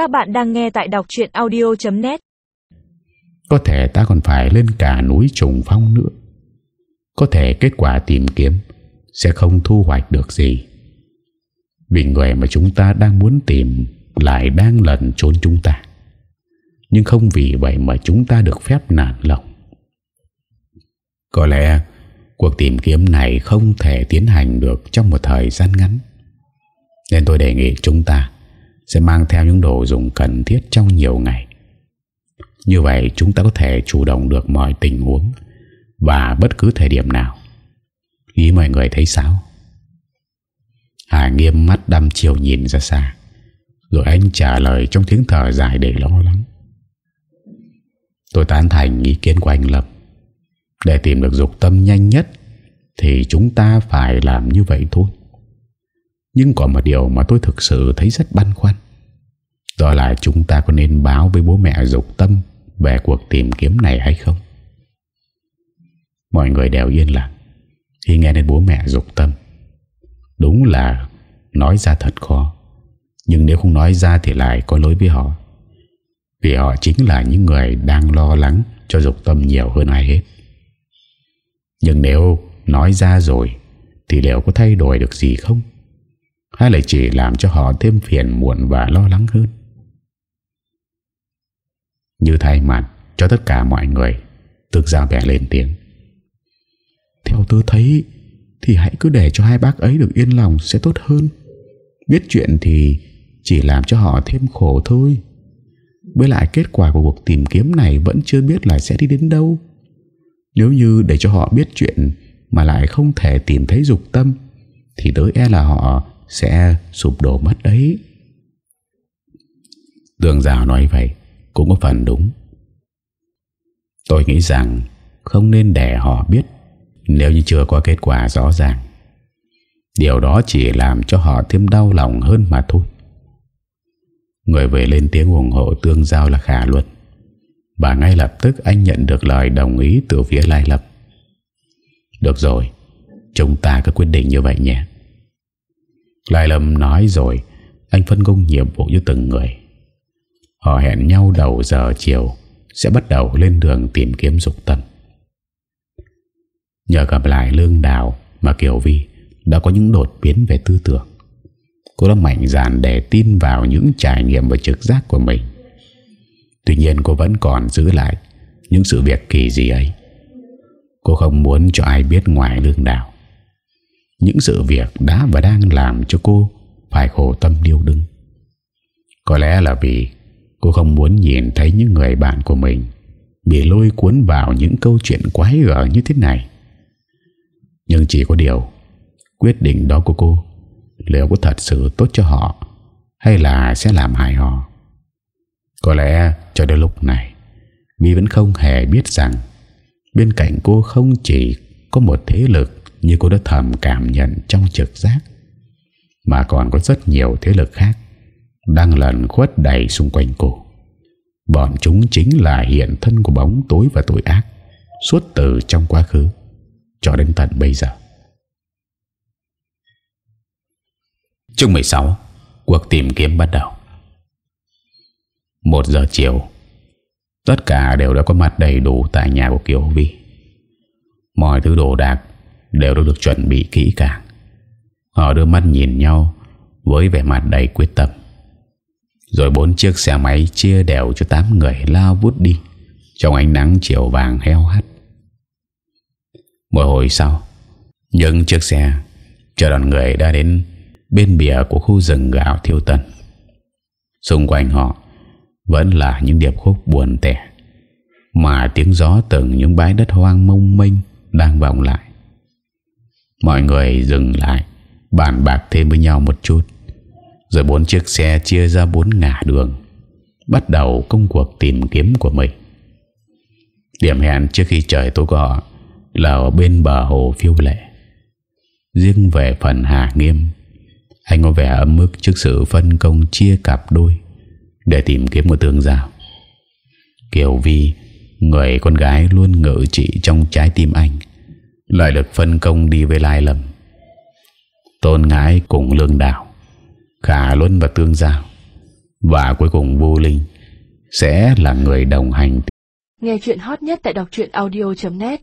Các bạn đang nghe tại đọc chuyện audio.net Có thể ta còn phải lên cả núi trùng phong nữa. Có thể kết quả tìm kiếm Sẽ không thu hoạch được gì. Vì người mà chúng ta đang muốn tìm Lại đang lẩn trốn chúng ta. Nhưng không vì vậy mà chúng ta được phép nản lòng. Có lẽ Cuộc tìm kiếm này không thể tiến hành được trong một thời gian ngắn. Nên tôi đề nghị chúng ta sẽ mang theo những đồ dùng cần thiết trong nhiều ngày. Như vậy, chúng ta có thể chủ động được mọi tình huống Và bất cứ thời điểm nào. Ý mọi người thấy sao? Hà nghiêm mắt đăm chiều nhìn ra xa, Rồi anh trả lời trong tiếng thở dài để lo lắng. Tôi tán thành ý kiến của anh lập. để tìm được dục tâm nhanh nhất Thì chúng ta phải làm như vậy thôi. Nhưng có một điều mà tôi thực sự thấy rất băn khoăn. Đó là chúng ta có nên báo với bố mẹ dục tâm Về cuộc tìm kiếm này hay không? Mọi người đều yên lặng Khi nghe đến bố mẹ dục tâm. Đúng là Nói ra thật khó, Nhưng nếu không nói ra thì lại có lỗi với họ. Vì họ chính là những người đang lo lắng Cho dục tâm nhiều hơn ai hết. Nhưng nếu nói ra rồi Thì liệu có thay đổi được gì không? Hay là chỉ làm cho họ thêm phiền muộn và lo lắng hơn. Như thay mặt cho tất cả mọi người thực ra vẻ lên tiếng. Theo tôi thấy, Thì hãy cứ để cho hai bác ấy được yên lòng sẽ tốt hơn. Biết chuyện thì Chỉ làm cho họ thêm khổ thôi. Với lại kết quả của cuộc tìm kiếm này Vẫn chưa biết là sẽ đi đến đâu. Nếu như để cho họ biết chuyện Mà lại không thể tìm thấy dục tâm, Thì tới e là họ sẽ sụp đổ mất đấy. Tường Giao nói vậy Cũng có phần đúng. Tôi nghĩ rằng Không nên để họ biết Nếu như chưa có kết quả rõ ràng. Điều đó chỉ làm cho họ thêm đau lòng hơn mà thôi. Người về lên tiếng ủng hộ tương giao là Khả Luật. Và ngay lập tức anh nhận được lời đồng ý từ phía Lai Lập. Được rồi, Chúng ta cứ quyết định như vậy nhé. Lai Lâm nói rồi, Anh phân công nhiệm vụ cho từng người. Họ hẹn nhau đầu giờ chiều, Sẽ bắt đầu lên đường tìm kiếm dục tâm Nhờ gặp lại Lương Đào Mà Kiều Vi đã có những đột biến về tư tưởng. Cô đã mạnh dạn để tin vào những trải nghiệm và trực giác của mình. Tuy nhiên cô vẫn còn giữ lại Những sự việc kỳ dị ấy. Cô không muốn cho ai biết ngoài lương đạo những sự việc đã và đang làm cho cô Phải khổ tâm điêu đứng. Có lẽ là vì Cô không muốn nhìn thấy những người bạn của mình Bị lôi cuốn vào những câu chuyện quái gở như thế này. Nhưng chỉ có điều, Quyết định đó của cô Liệu có thật sự tốt cho họ Hay là sẽ làm hại họ? Có lẽ cho đến lúc này Vi vẫn không hề biết rằng Bên cạnh cô không chỉ có một thế lực như cô đã thầm cảm nhận trong trực giác. Mà còn có rất nhiều thế lực khác Đang lần khuất đầy xung quanh cô. Bọn chúng chính là hiện thân của bóng tối và tội ác Suốt từ trong quá khứ Cho đến tận bây giờ. Chương 16 Cuộc tìm kiếm bắt đầu. Một giờ chiều, Tất cả đều đã có mặt đầy đủ Tại nhà của Kiều Vi Mọi thứ đồ đạc Đều đã được chuẩn bị kỹ càng. Họ đưa mắt nhìn nhau Với vẻ mặt đầy quyết tâm. Rồi bốn chiếc xe máy Chia đều cho tám người lao vút đi, Trong ánh nắng chiều vàng heo hắt. Một hồi sau, Những chiếc xe Chờ đoàn người đã đến Bên bìa của khu rừng gạo thiêu tân. Xung quanh họ vẫn là những điệp khúc buồn tẻ, Mà tiếng gió từng những bãi đất hoang mông mênh Đang vọng lại. Mọi người dừng lại, Bàn bạc thêm với nhau một chút. Rồi bốn chiếc xe chia ra bốn ngả đường, Bắt đầu công cuộc tìm kiếm của mình. Điểm hẹn trước khi trời tối có Là ở bên bờ hồ phiêu lệ. Riêng về phần Hà Nghiêm, Anh có vẻ ấm mức trước sự phân công chia cặp đôi để tìm kiếm một tương giao Kiều Vi, Người con gái luôn ngự trị trong trái tim anh lại được phân công đi với Lai Lâm. Tôn Ngãi cùng Lương Đạo, Khả Luân và Tương Giao, Và cuối cùng Vô Linh Sẽ là người đồng hành. Nghe chuyện hot nhất tại đọc audio.net